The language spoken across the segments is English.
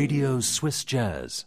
Radio Swiss Jazz.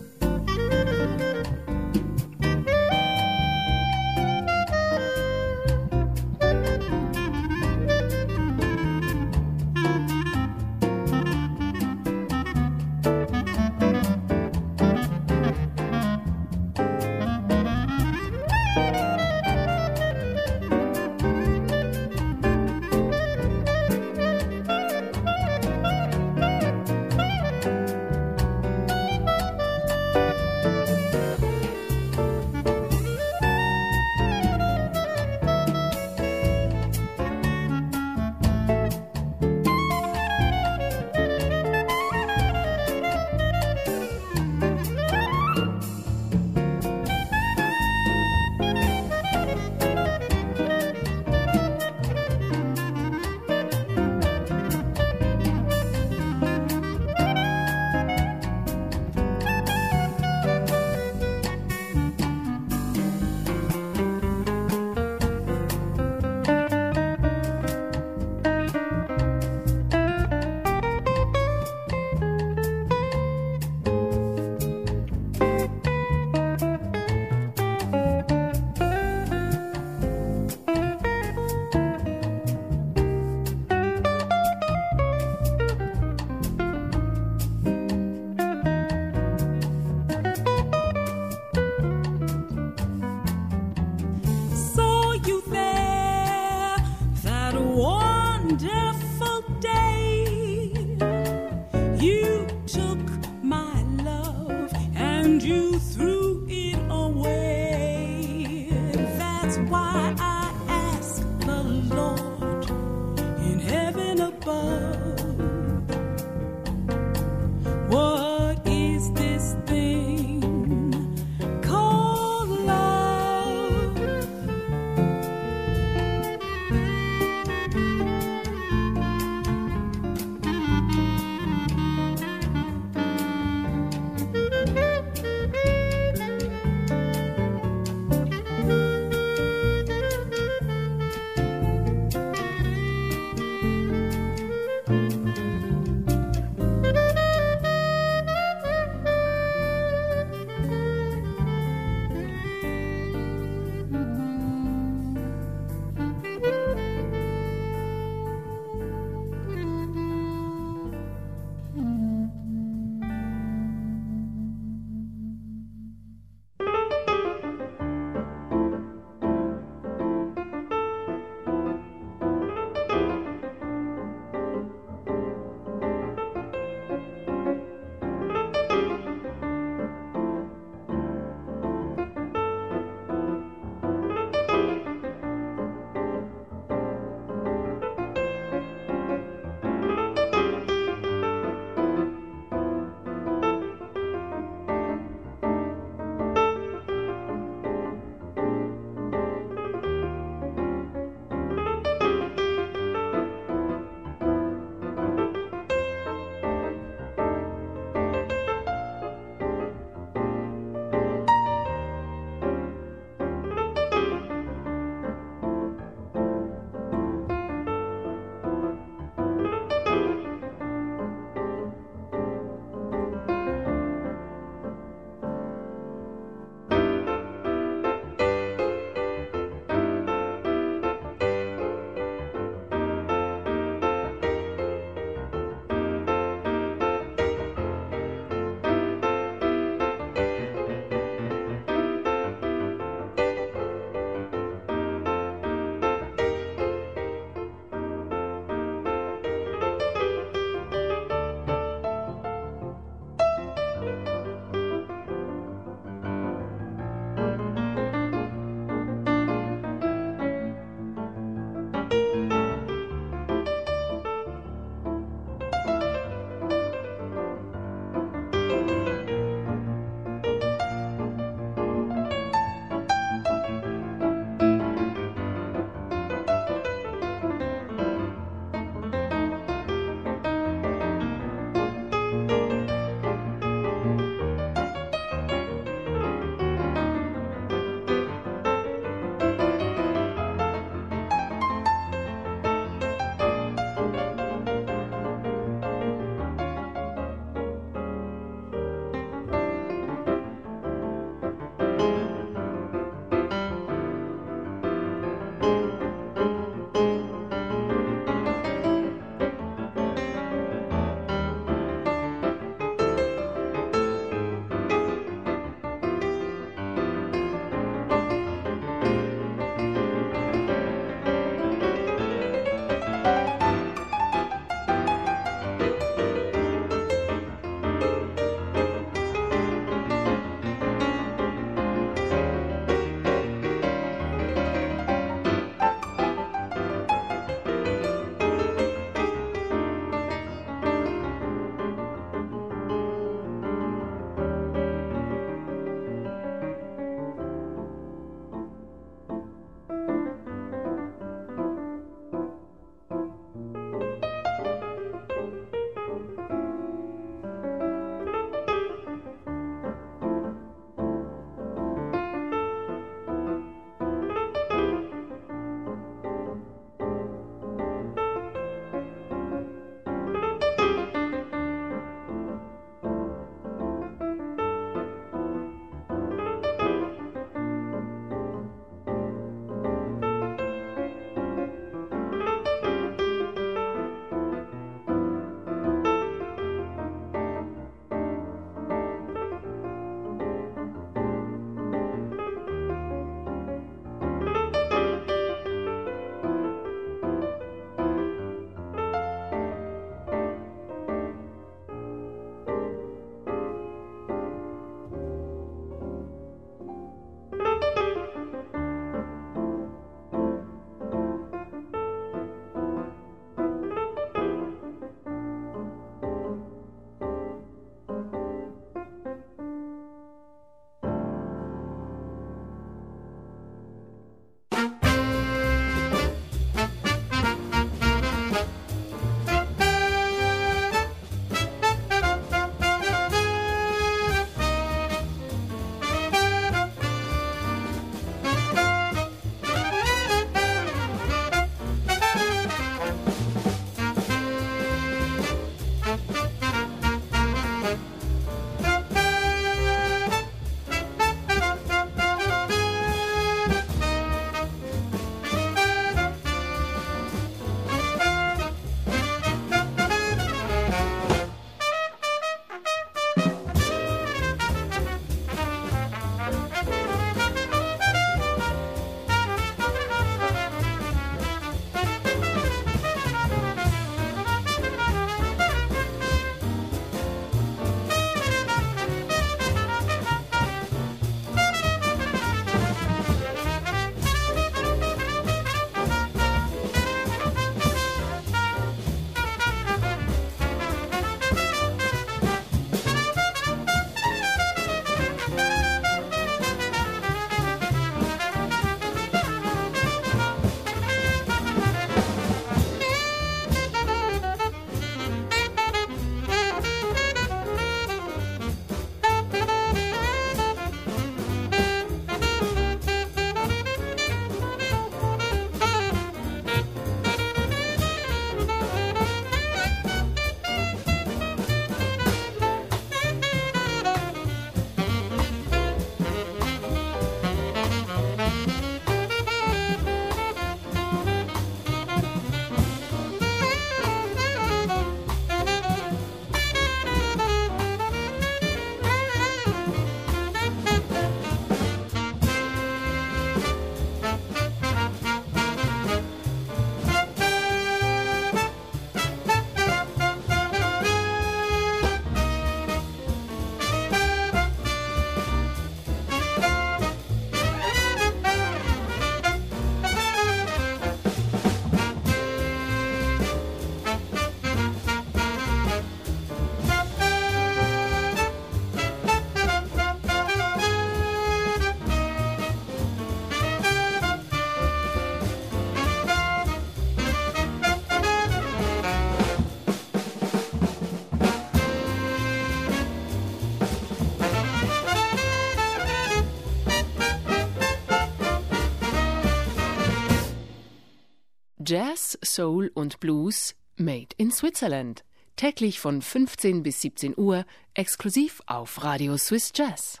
Soul und Blues made in Switzerland. Täglich von 15 bis 17 Uhr exklusiv auf Radio Swiss Jazz.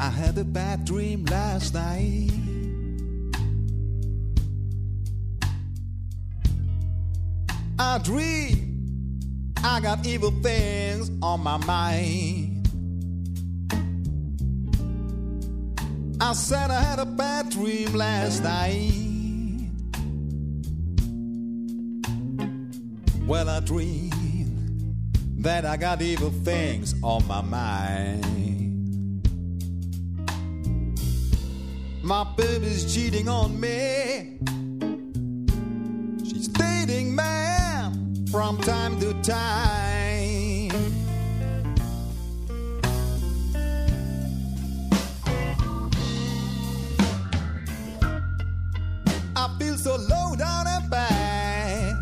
I had a bad dream last night. I dream I got evil things on my mind. I said I had a bad dream last night. Well, I dreamed that I got evil things on my mind. My baby's cheating on me. She's dating man from time to time. I feel so low down and bad.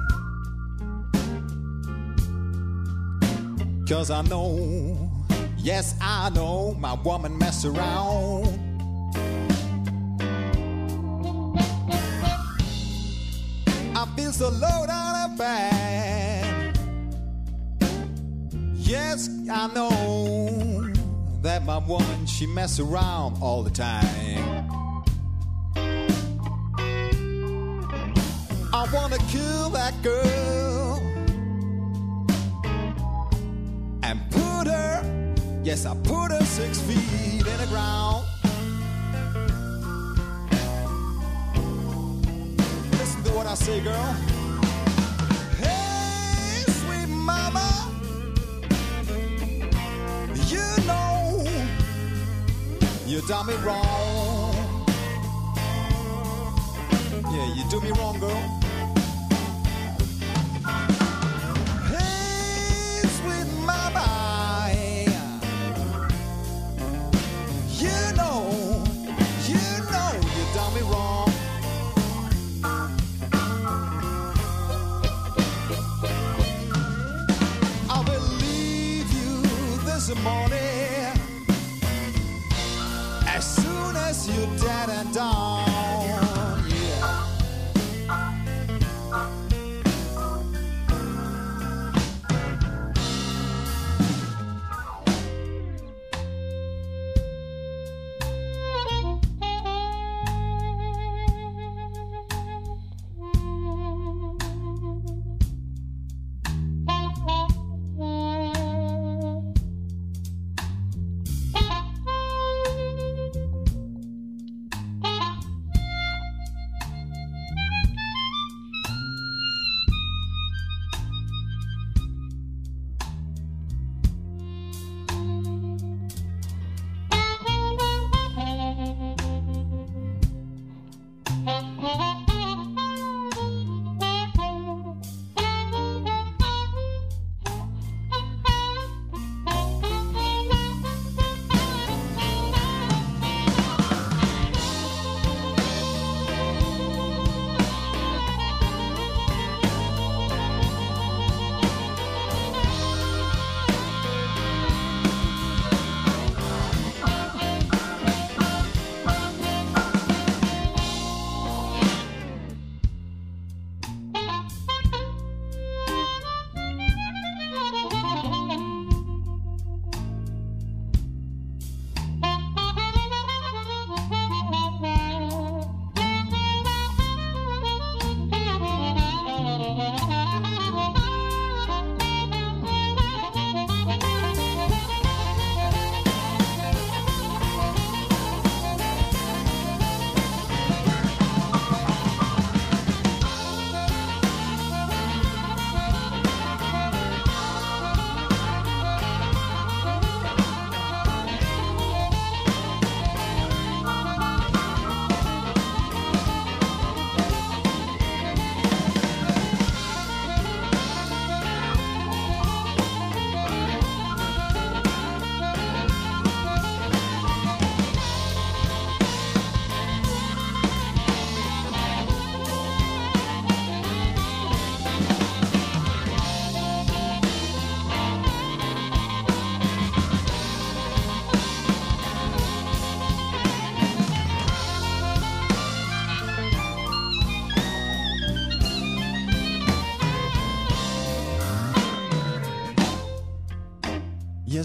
Cause I know, yes, I know my woman mess around. I feel so low down Yes, I know that my woman she mess around all the time. I wanna kill that girl and put her, yes, I put her six feet in the ground. Listen to what I say, girl. You done me wrong. Yeah, you do me wrong, girl. Sweet you're dead and gone.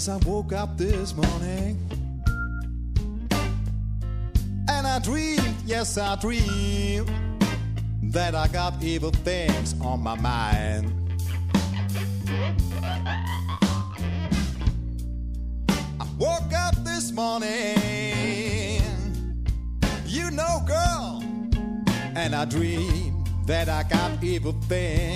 Yes, I woke up this morning. And I dreamed, yes, I dreamed that I got evil things on my mind. I woke up this morning, you know, girl, and I dreamed that I got evil things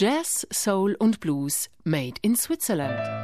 Jazz, Soul und Blues made in Switzerland.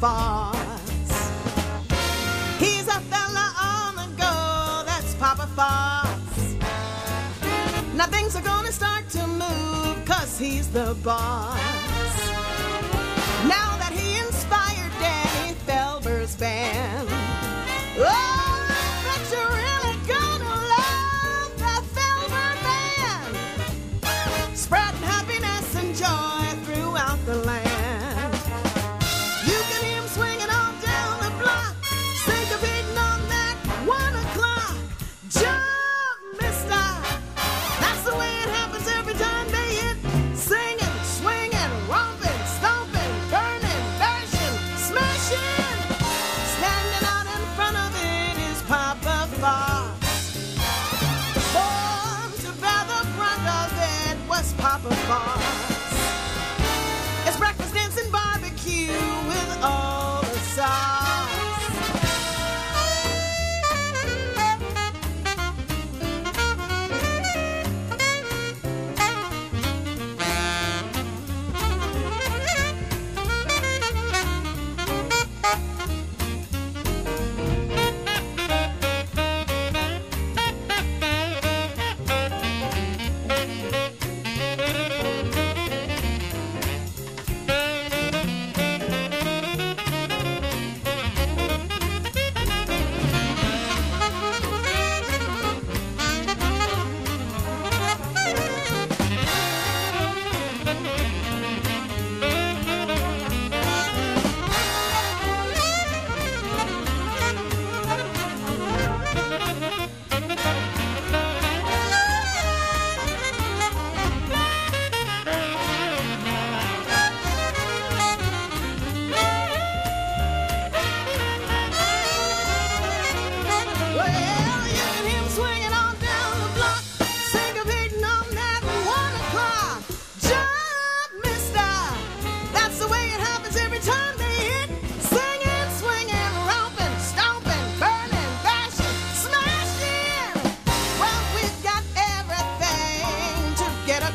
Foss. He's a fella on the go, that's Papa Foss. Now things are gonna start to move, cause he's the boss.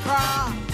啊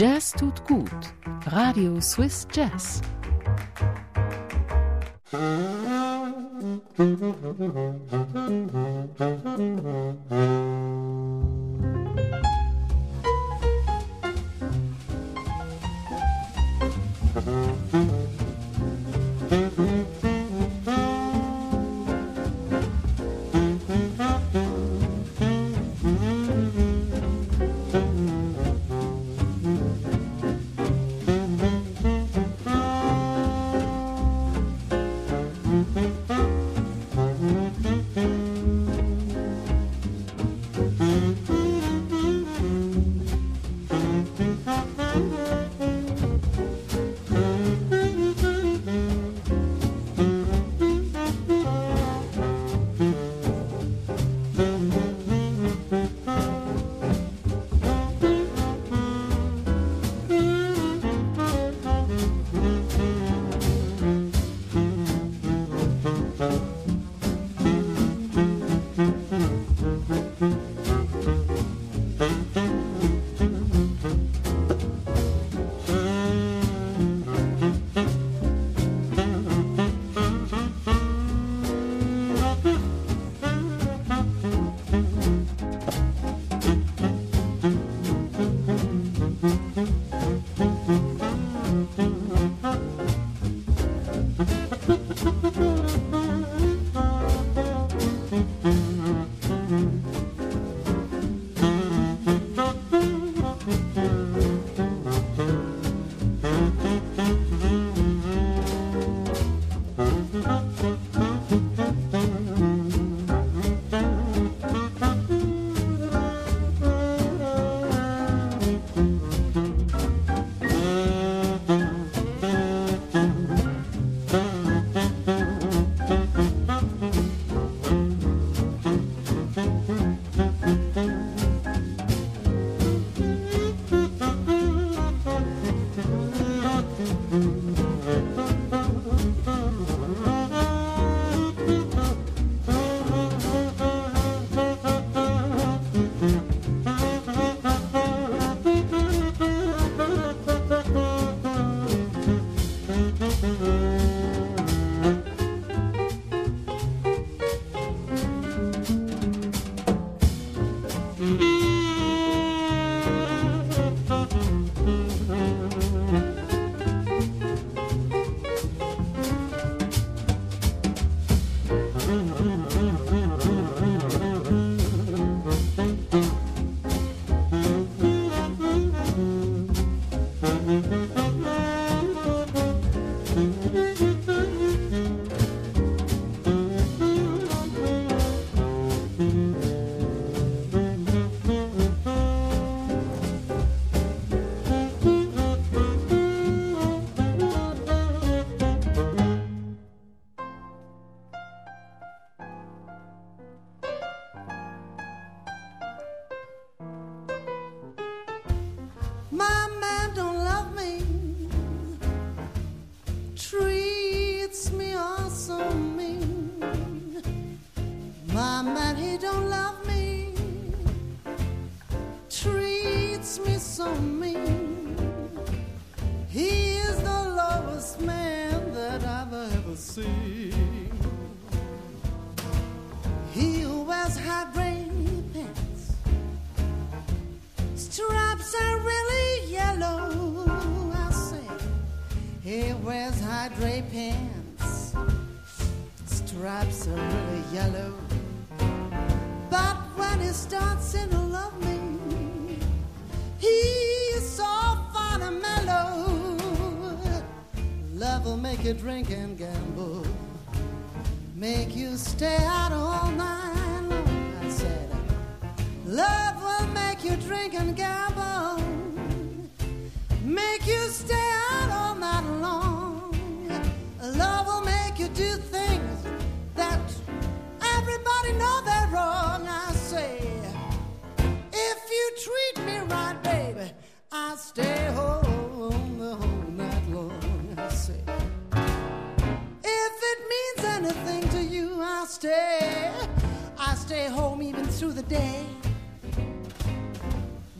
Jazz tut gut. Radio Swiss Jazz. stay home even through the day.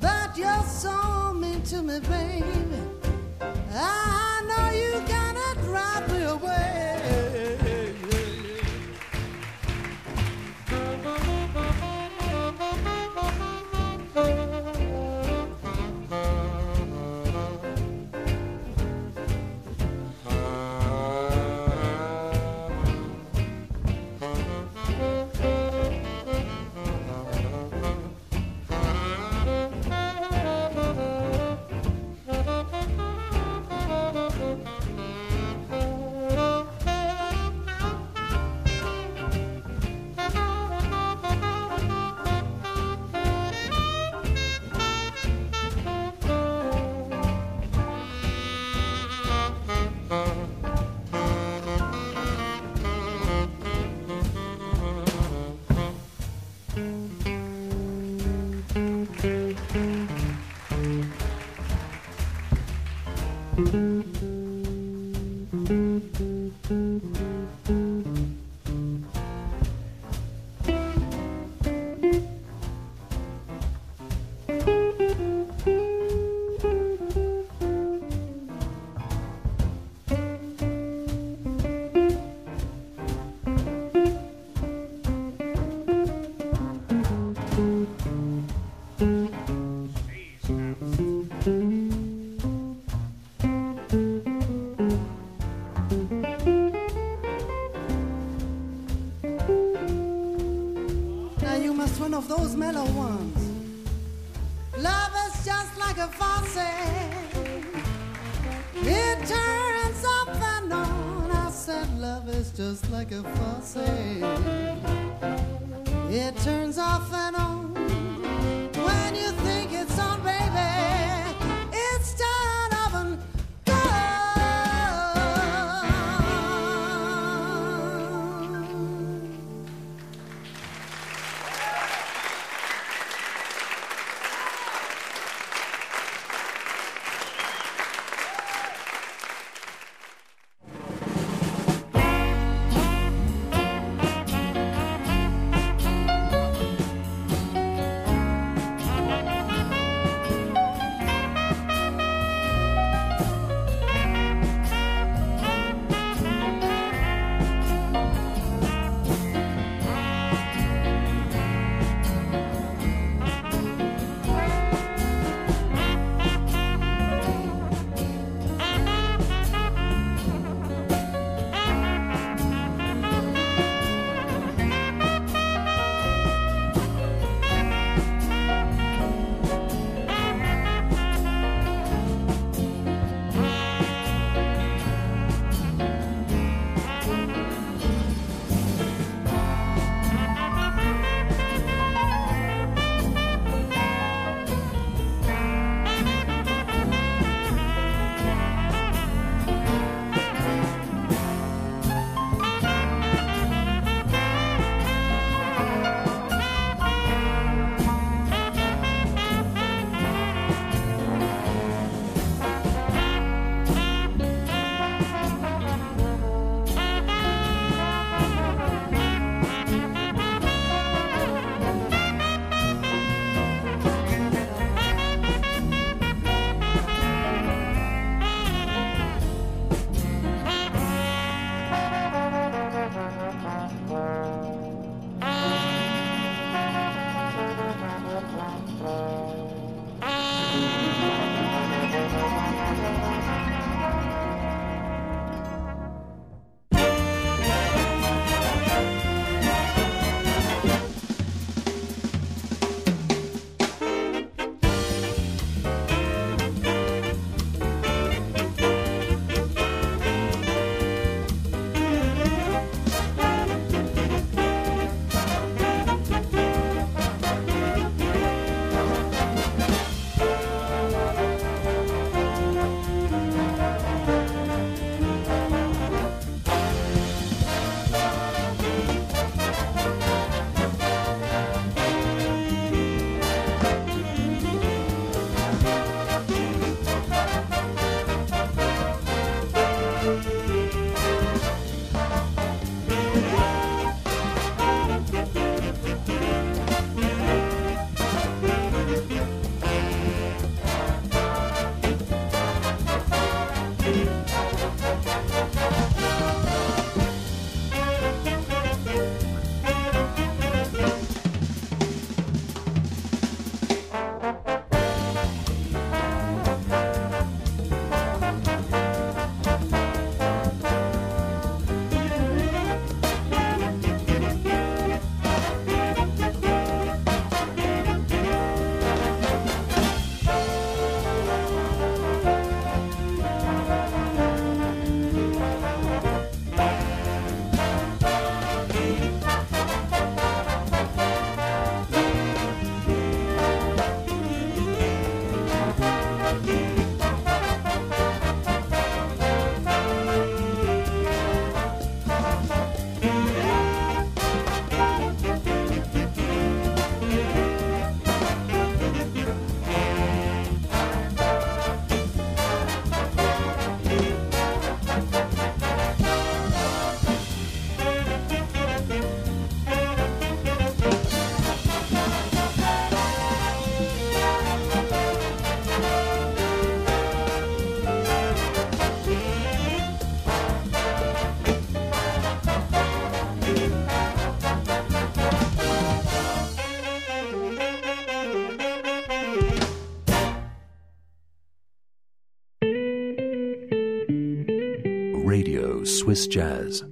But you're so mean to me, baby. I know you got. is just like a faucet. It turns off and on Swiss Jazz.